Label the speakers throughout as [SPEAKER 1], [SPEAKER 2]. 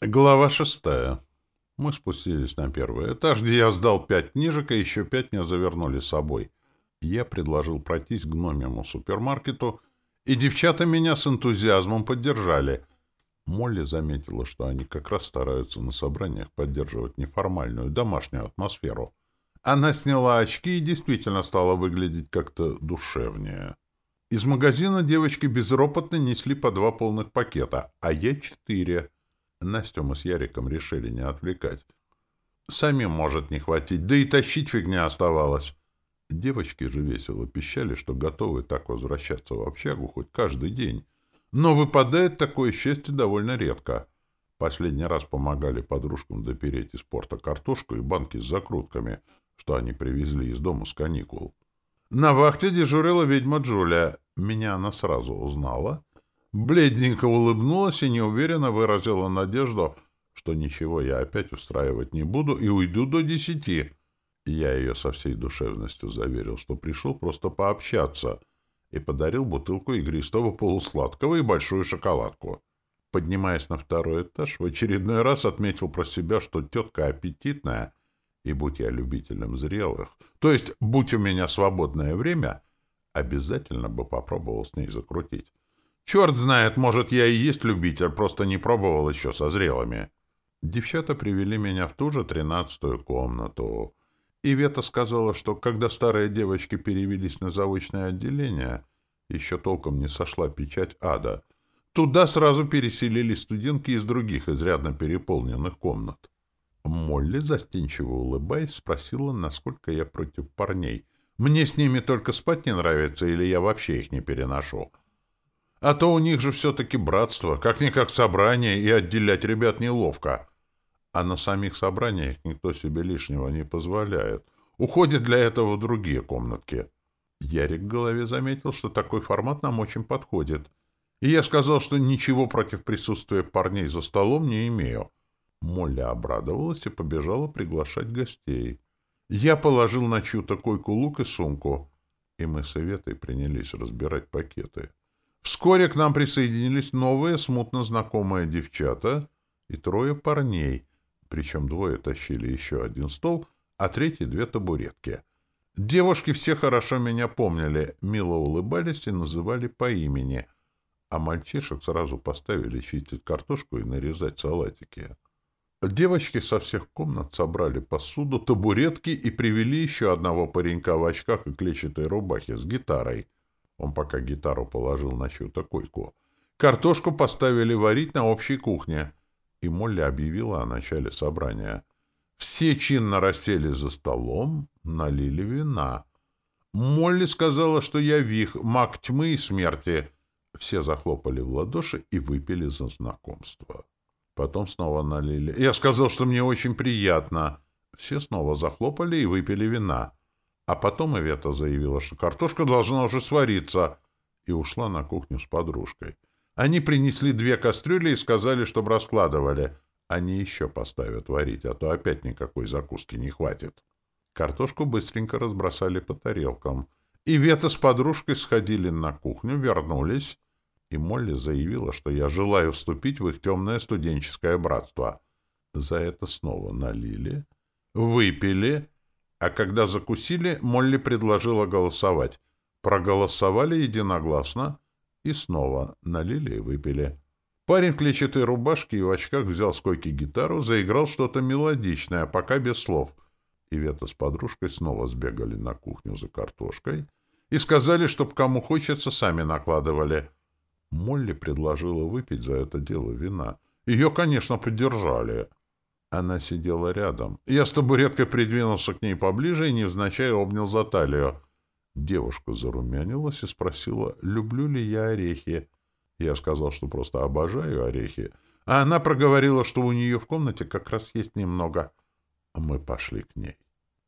[SPEAKER 1] Глава шестая. Мы спустились на первый этаж, где я сдал пять книжек, и еще пять мне завернули с собой. Я предложил пройтись к гномему супермаркету, и девчата меня с энтузиазмом поддержали. Молли заметила, что они как раз стараются на собраниях поддерживать неформальную домашнюю атмосферу. Она сняла очки и действительно стала выглядеть как-то душевнее. Из магазина девочки безропотно несли по два полных пакета, а я четыре — Настю мы с Яриком решили не отвлекать. Самим может не хватить, да и тащить фигня оставалась. Девочки же весело пищали, что готовы так возвращаться в общагу хоть каждый день. Но выпадает такое счастье довольно редко. Последний раз помогали подружкам допереть из порта картошку и банки с закрутками, что они привезли из дома с каникул. На вахте дежурила ведьма Джулия. Меня она сразу узнала — Бледненько улыбнулась и неуверенно выразила надежду, что ничего я опять устраивать не буду и уйду до десяти. Я ее со всей душевностью заверил, что пришел просто пообщаться, и подарил бутылку игристого полусладкого и большую шоколадку. Поднимаясь на второй этаж, в очередной раз отметил про себя, что тетка аппетитная, и будь я любителем зрелых, то есть будь у меня свободное время, обязательно бы попробовал с ней закрутить. Черт знает, может, я и есть любитель, просто не пробовал еще со зрелыми. Девчата привели меня в ту же тринадцатую комнату. И Вета сказала, что когда старые девочки перевелись на заочное отделение, еще толком не сошла печать ада. Туда сразу переселились студентки из других изрядно переполненных комнат. Молли, застенчиво улыбаясь, спросила, насколько я против парней. Мне с ними только спать не нравится, или я вообще их не переношу. А то у них же все-таки братство, как-никак собрание, и отделять ребят неловко. А на самих собраниях никто себе лишнего не позволяет. Уходит для этого другие комнатки. Ярик в голове заметил, что такой формат нам очень подходит. И я сказал, что ничего против присутствия парней за столом не имею. Молли обрадовалась и побежала приглашать гостей. Я положил на чью-то койку лук и сумку, и мы с Иветой принялись разбирать пакеты. Вскоре к нам присоединились новые, смутно знакомые девчата и трое парней, причем двое тащили еще один стол, а третий — две табуретки. Девушки все хорошо меня помнили, мило улыбались и называли по имени, а мальчишек сразу поставили чистить картошку и нарезать салатики. Девочки со всех комнат собрали посуду, табуретки и привели еще одного паренька в очках и клетчатой рубахе с гитарой — он пока гитару положил на чью-то койку. Картошку поставили варить на общей кухне. И Молли объявила о начале собрания. Все чинно рассели за столом, налили вина. Молли сказала, что я вих, маг тьмы и смерти. Все захлопали в ладоши и выпили за знакомство. Потом снова налили. Я сказал, что мне очень приятно. Все снова захлопали и выпили вина. А потом Ивета заявила, что картошка должна уже свариться, и ушла на кухню с подружкой. Они принесли две кастрюли и сказали, чтобы раскладывали. Они еще поставят варить, а то опять никакой закуски не хватит. Картошку быстренько разбросали по тарелкам. И Вета с подружкой сходили на кухню, вернулись, и Молли заявила, что я желаю вступить в их темное студенческое братство. За это снова налили, выпили а когда закусили, Молли предложила голосовать. Проголосовали единогласно и снова налили и выпили. Парень в клетчатой рубашке и в очках взял с койки гитару, заиграл что-то мелодичное, пока без слов. Ивета с подружкой снова сбегали на кухню за картошкой и сказали, чтоб кому хочется, сами накладывали. Молли предложила выпить за это дело вина. Ее, конечно, поддержали. Она сидела рядом. Я с табуреткой придвинулся к ней поближе и невзначай обнял за талию. Девушка зарумянилась и спросила, люблю ли я орехи. Я сказал, что просто обожаю орехи. А она проговорила, что у нее в комнате как раз есть немного. Мы пошли к ней.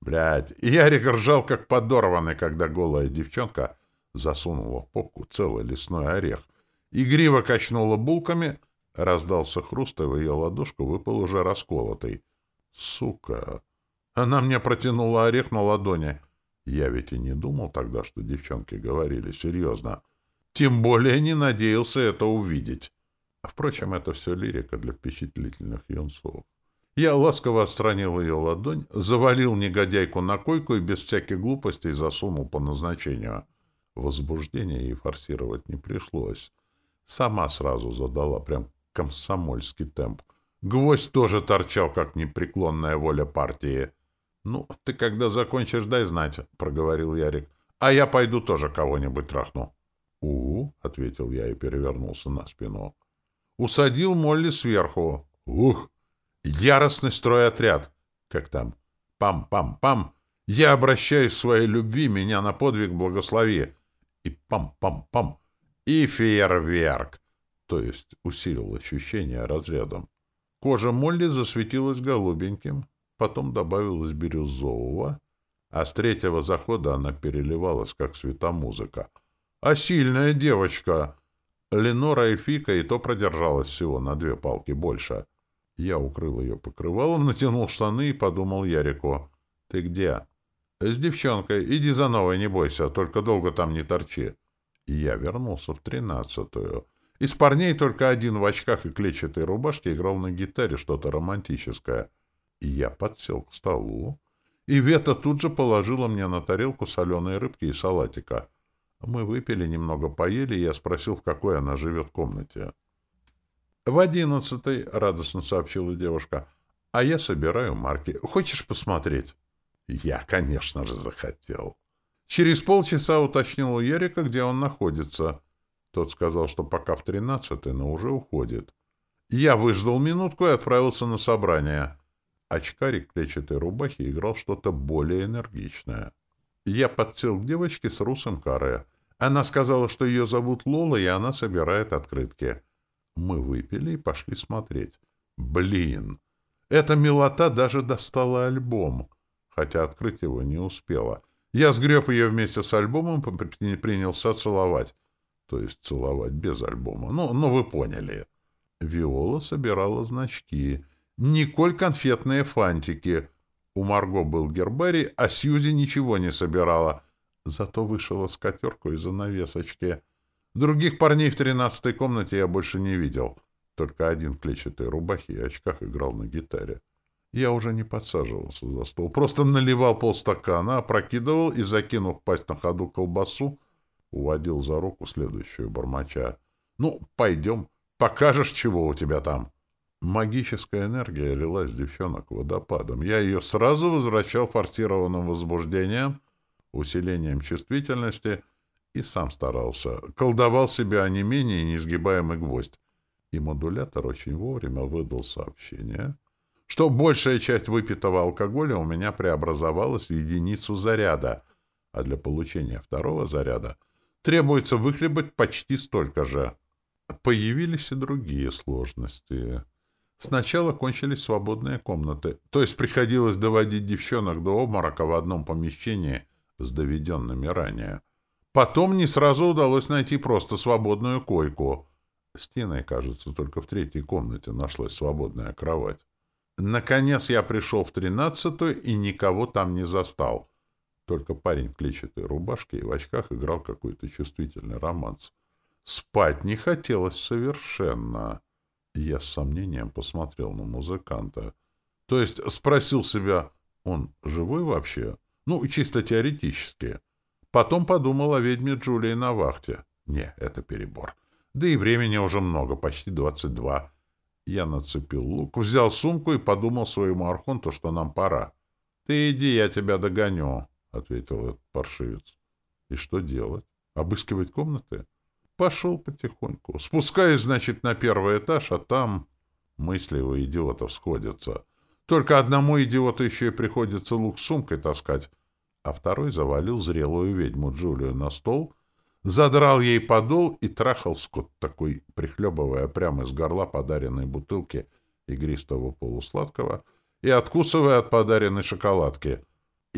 [SPEAKER 1] Блядь, Ярик ржал, как подорванный, когда голая девчонка засунула в попку целый лесной орех. Игриво качнула булками — Раздался хруст, и в ее ладошку выпал уже расколотый. Сука! Она мне протянула орех на ладони. Я ведь и не думал тогда, что девчонки говорили серьезно. Тем более не надеялся это увидеть. Впрочем, это все лирика для впечатлительных юнцов. Я ласково отстранил ее ладонь, завалил негодяйку на койку и без всяких глупостей засунул по назначению. Возбуждение ей форсировать не пришлось. Сама сразу задала прям комсомольский темп. Гвоздь тоже торчал, как непреклонная воля партии. — Ну, ты когда закончишь, дай знать, — проговорил Ярик. — А я пойду тоже кого-нибудь трахну. — У, — ответил я и перевернулся на спину. Усадил Молли сверху. Ух! Яростный стройотряд. Как там? Пам-пам-пам. Я обращаюсь к своей любви, меня на подвиг благослови. И пам-пам-пам. И фейерверк. То есть усилил ощущение разрядом. Кожа Молли засветилась голубеньким, потом добавилась бирюзового, а с третьего захода она переливалась, как светомузыка. А сильная девочка! Ленора и Фика и то продержалась всего на две палки больше — я укрыл ее покрывалом, натянул штаны и подумал Ярику. — Ты где? — С девчонкой. Иди за новой, не бойся, только долго там не торчи. И я вернулся в тринадцатую. Из парней только один в очках и клетчатой рубашке играл на гитаре что-то романтическое. И я подсел к столу, и Вета тут же положила мне на тарелку соленые рыбки и салатика. Мы выпили, немного поели, и я спросил, в какой она живет комнате. «В одиннадцатой», — радостно сообщила девушка. «А я собираю марки. Хочешь посмотреть?» Я, конечно же, захотел. Через полчаса уточнил у Ерика, где он находится. Тот сказал, что пока в тринадцатой, но уже уходит. Я выждал минутку и отправился на собрание. Очкарик в клетчатой рубахе играл что-то более энергичное. Я подсел к девочке с русым каре. Она сказала, что ее зовут Лола, и она собирает открытки. Мы выпили и пошли смотреть. Блин! Эта милота даже достала альбом, хотя открыть его не успела. Я сгреб ее вместе с альбомом и принялся целовать. То есть целовать без альбома. Ну, ну вы поняли. Виола собирала значки. Николь конфетные фантики. У Марго был гербарий, а Сьюзи ничего не собирала. Зато вышила скатерку из занавесочки. Других парней в тринадцатой комнате я больше не видел. Только один в клетчатой рубахе и очках играл на гитаре. Я уже не подсаживался за стол, просто наливал полстакана, опрокидывал и, закинув пасть на ходу колбасу, уводил за руку следующую бормоча. «Ну, пойдем, покажешь, чего у тебя там». Магическая энергия лилась девчонок водопадом. Я ее сразу возвращал форсированным возбуждением, усилением чувствительности — и сам старался. Колдовал себя не менее несгибаемый гвоздь. И модулятор очень вовремя выдал сообщение, что большая часть выпитого алкоголя у меня преобразовалась в единицу заряда, а для получения второго заряда требуется выхлебать почти столько же. Появились и другие сложности. Сначала кончились свободные комнаты, то есть приходилось доводить девчонок до обморока в одном помещении с доведенными ранее. Потом не сразу удалось найти просто свободную койку. Стеной, кажется, только в третьей комнате нашлась свободная кровать. Наконец я пришел в тринадцатую и никого там не застал. Только парень в клетчатой рубашке и в очках играл какой-то чувствительный романс. Спать не хотелось совершенно. Я с сомнением посмотрел на музыканта. То есть спросил себя, он живой вообще? Ну, чисто теоретически. Потом подумал о ведьме Джулии на вахте. Не, это перебор. Да и времени уже много, почти двадцать два. Я нацепил лук, взял сумку и подумал своему архонту, что нам пора. — Ты иди, я тебя догоню, — ответил этот паршивец. — И что делать? Обыскивать комнаты? Пошел потихоньку. Спускаюсь, значит, на первый этаж, а там мысли у идиотов сходятся. Только одному идиоту еще и приходится лук с сумкой таскать, а второй завалил зрелую ведьму Джулию на стол, задрал ей подол и трахал скот такой, прихлебывая прямо из горла подаренной бутылки игристого полусладкого и откусывая от подаренной шоколадки.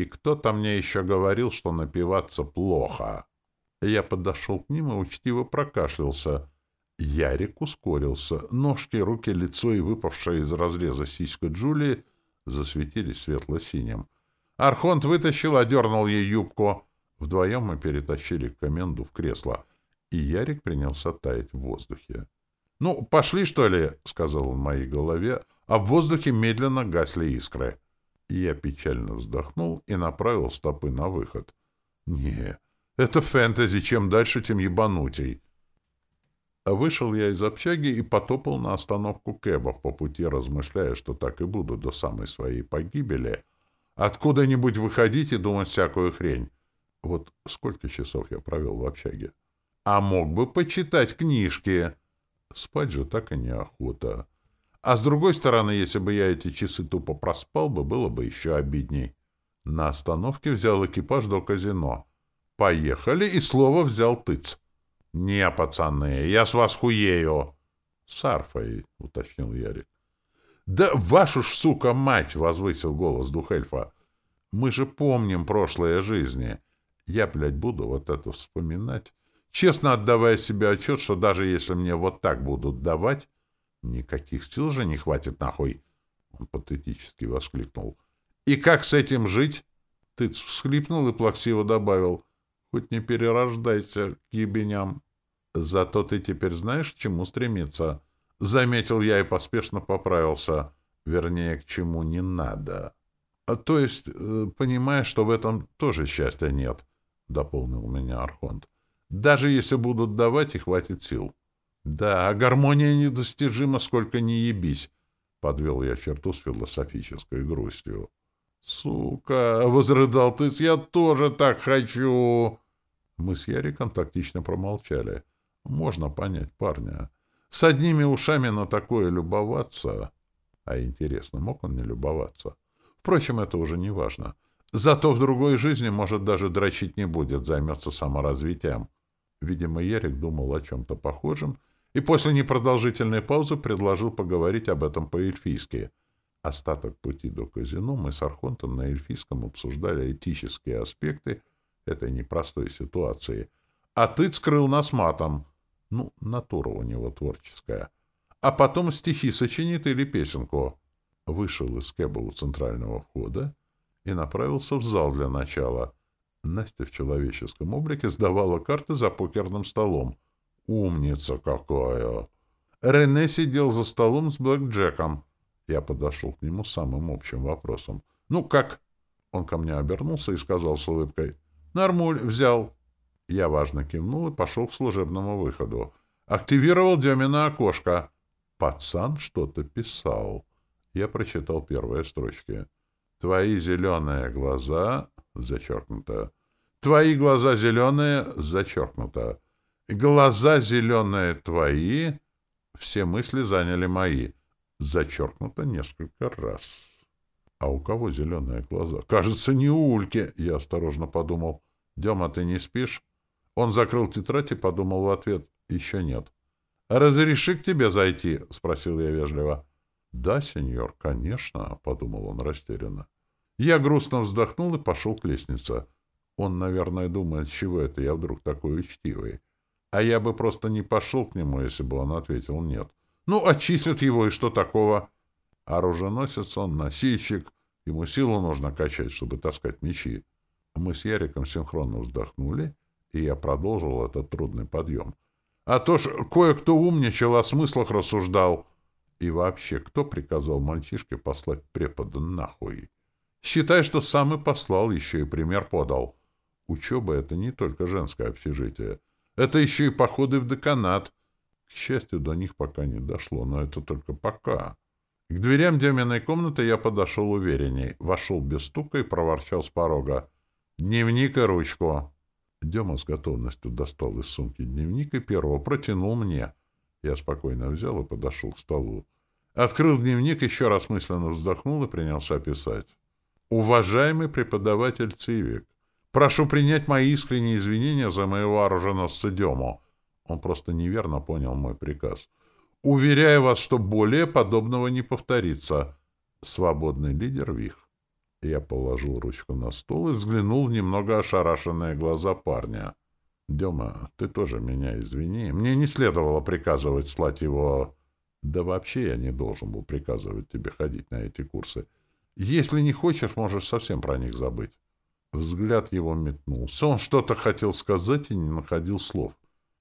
[SPEAKER 1] И кто-то мне еще говорил, что напиваться плохо. Я подошел к ним и учтиво прокашлялся. Ярик ускорился. Ножки, руки, лицо и выпавшая из разреза сиська Джулии засветились светло-синим. Архонт вытащил, одернул ей юбку. Вдвоем мы перетащили Коменду в кресло, и Ярик принялся таять в воздухе. «Ну, пошли, что ли?» — сказал он в моей голове, а в воздухе медленно гасли искры. Я печально вздохнул и направил стопы на выход. «Не, это фэнтези, чем дальше, тем ебанутей». Вышел я из общаги и потопал на остановку кэбов по пути, размышляя, что так и буду до самой своей погибели. Откуда-нибудь выходить и думать всякую хрень. Вот сколько часов я провел в общаге. А мог бы почитать книжки. Спать же так и неохота. А с другой стороны, если бы я эти часы тупо проспал бы, было бы еще обидней. На остановке взял экипаж до казино. Поехали, и слово взял тыц. «Не, пацаны, я с вас хуею!» «С арфой», — уточнил Ярик. «Да вашу ж, сука, мать!» — возвысил голос Духельфа. «Мы же помним прошлые жизни. Я, блядь, буду вот это вспоминать, честно отдавая себе отчет, что даже если мне вот так будут давать, никаких сил же не хватит нахуй!» Он патетически воскликнул. «И как с этим жить?» Тыц всхлипнул и плаксиво добавил. Хоть не перерождайся к ебеням. Зато ты теперь знаешь, к чему стремиться. Заметил я и поспешно поправился. Вернее, к чему не надо. А то есть, э, понимаешь, что в этом тоже счастья нет, — дополнил меня Архонт. Даже если будут давать, и хватит сил. Да, а гармония недостижима, сколько ни ебись, — подвел я черту с философической грустью. «Сука!» — возрыдал ты, «Я тоже так хочу!» Мы с Яриком тактично промолчали. Можно понять парня. С одними ушами на такое любоваться... А интересно, мог он не любоваться? Впрочем, это уже не важно. Зато в другой жизни, может, даже дрочить не будет, займется саморазвитием. Видимо, Ярик думал о чем-то похожем и после непродолжительной паузы предложил поговорить об этом по-эльфийски — Остаток пути до казино мы с Архонтом на эльфийском обсуждали этические аспекты этой непростой ситуации. А ты скрыл нас матом. Ну, натура у него творческая. А потом стихи сочинит или песенку. Вышел из кэба у центрального входа и направился в зал для начала. Настя в человеческом облике сдавала карты за покерным столом. Умница какая! Рене сидел за столом с блэкджеком. Я подошел к нему самым общим вопросом. «Ну, как?» Он ко мне обернулся и сказал с улыбкой. «Нормуль, взял». Я важно кивнул и пошел к служебному выходу. Активировал Демина окошко. Пацан что-то писал. Я прочитал первые строчки. «Твои зеленые глаза...» Зачеркнуто. «Твои глаза зеленые...» Зачеркнуто. «Глаза зеленые твои...» Все мысли заняли мои зачеркнуто несколько раз. А у кого зеленые глаза? Кажется, не у Ульки, я осторожно подумал. Дема, ты не спишь? Он закрыл тетрадь и подумал в ответ. Еще нет. «Разреши к тебе зайти?» — спросил я вежливо. «Да, сеньор, конечно», — подумал он растерянно. Я грустно вздохнул и пошел к лестнице. Он, наверное, думает, чего это я вдруг такой учтивый. А я бы просто не пошел к нему, если бы он ответил «нет». Ну, отчислят его, и что такого? Оруженосец он, носильщик. Ему силу нужно качать, чтобы таскать мечи. Мы с Яриком синхронно вздохнули, и я продолжил этот трудный подъем. А то ж кое-кто умничал, о смыслах рассуждал. И вообще, кто приказал мальчишке послать препода нахуй? Считай, что сам и послал, еще и пример подал. Учеба — это не только женское общежитие. Это еще и походы в деканат — к счастью, до них пока не дошло, но это только пока. К дверям Деминой комнаты я подошел уверенней, вошел без стука и проворчал с порога. «Дневник и ручку!» Дема с готовностью достал из сумки дневник и первого протянул мне. Я спокойно взял и подошел к столу. Открыл дневник, еще раз мысленно вздохнул и принялся писать. «Уважаемый преподаватель Цивик, прошу принять мои искренние извинения за моего оруженосца Дему». Он просто неверно понял мой приказ. Уверяю вас, что более подобного не повторится. Свободный лидер Вих. Я положил ручку на стол и взглянул в немного ошарашенные глаза парня. «Дема, ты тоже меня извини. Мне не следовало приказывать слать его... Да вообще я не должен был приказывать тебе ходить на эти курсы. Если не хочешь, можешь совсем про них забыть». Взгляд его метнулся. Он что-то хотел сказать и не находил слов.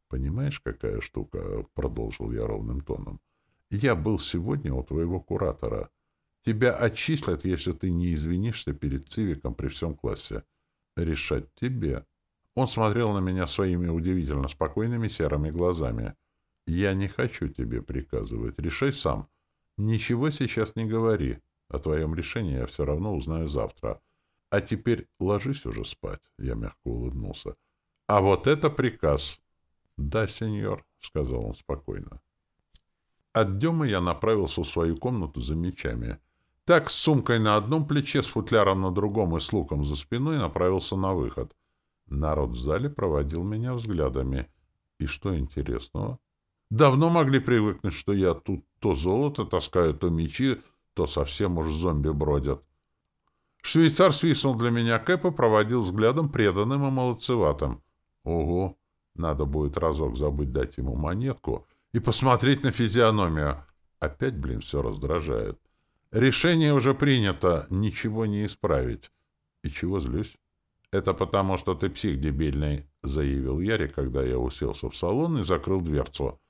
[SPEAKER 1] «Понимаешь, какая штука?» — продолжил я ровным тоном. «Я был сегодня у твоего куратора. Тебя отчислят, если ты не извинишься перед цивиком при всем классе. Решать тебе». Он смотрел на меня своими удивительно спокойными серыми глазами. «Я не хочу тебе приказывать. Решай сам. Ничего сейчас не говори. О твоем решении я все равно узнаю завтра. А теперь ложись уже спать», — я мягко улыбнулся. «А вот это приказ!» «Да, сеньор», — сказал он спокойно. От Демы я направился в свою комнату за мечами. Так, с сумкой на одном плече, с футляром на другом и с луком за спиной направился на выход. Народ в зале проводил меня взглядами. И что интересного? Давно могли привыкнуть, что я тут то золото таскаю, то мечи, то совсем уж зомби бродят. Швейцар свистнул для меня кэп проводил взглядом преданным и молодцеватым. Ого! Надо будет разок забыть дать ему монетку и посмотреть на физиономию. Опять, блин, все раздражает. Решение уже принято, ничего не исправить. И чего злюсь? Это потому, что ты псих дебильный, заявил Ярик, когда я уселся в салон и закрыл дверцу.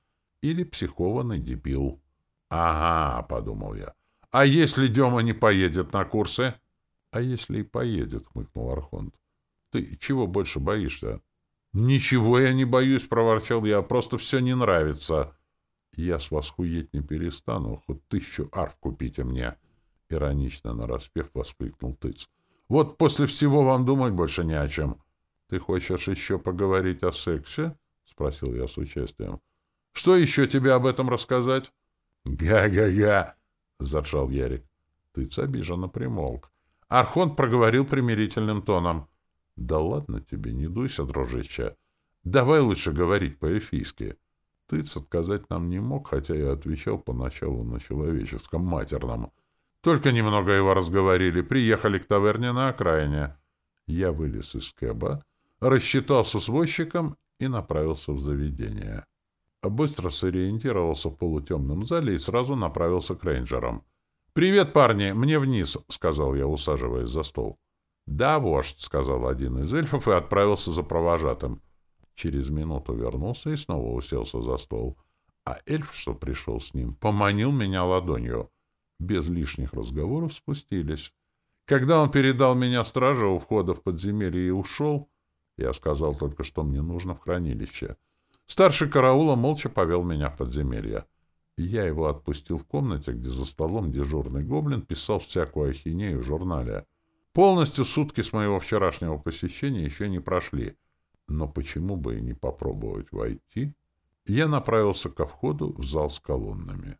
[SPEAKER 1] Или психованный дебил. Ага, подумал я. А если Дема не поедет на курсы? А если и поедет, хмыкнул Архонт. Ты чего больше боишься? Ничего я не боюсь, проворчал я, просто все не нравится. Я с вас хуеть не перестану, хоть тысячу арф купите мне. Иронично нараспев воскликнул тыц. Вот после всего вам думать больше не о чем. Ты хочешь еще поговорить о сексе? Спросил я с участием. Что еще тебе об этом рассказать? Га-га-га! Заржал Ярик. Тыц обиженно примолк. Архонт проговорил примирительным тоном. Да ладно тебе, не дуйся, дружище. Давай лучше говорить по-эфийски. Тыц отказать нам не мог, хотя я отвечал поначалу на человеческом матерном. Только немного его разговорили, приехали к таверне на окраине. Я вылез из кэба, рассчитался с возчиком и направился в заведение. Быстро сориентировался в полутемном зале и сразу направился к рейнджерам. «Привет, парни! Мне вниз!» — сказал я, усаживаясь за стол. «Да, вождь!» — сказал один из эльфов и отправился за провожатым. Через минуту вернулся и снова уселся за стол. А эльф, что пришел с ним, поманил меня ладонью. Без лишних разговоров спустились. Когда он передал меня страже у входа в подземелье и ушел, я сказал только, что мне нужно в хранилище. Старший караула молча повел меня в подземелье. Я его отпустил в комнате, где за столом дежурный гоблин писал всякую ахинею в журнале. Полностью сутки с моего вчерашнего посещения еще не прошли — но почему бы и не попробовать войти? Я направился ко входу в зал с колоннами.